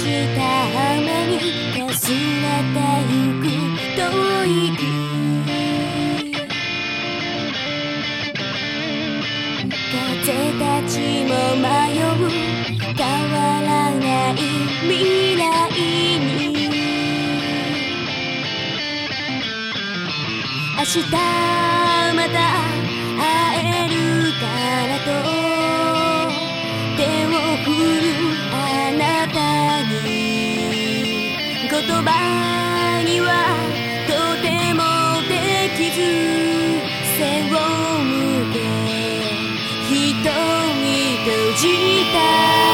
した浜にかすれてゆくとい風たちも迷う変わらない未来に明日葉にはとてもできず背を向け瞳閉じた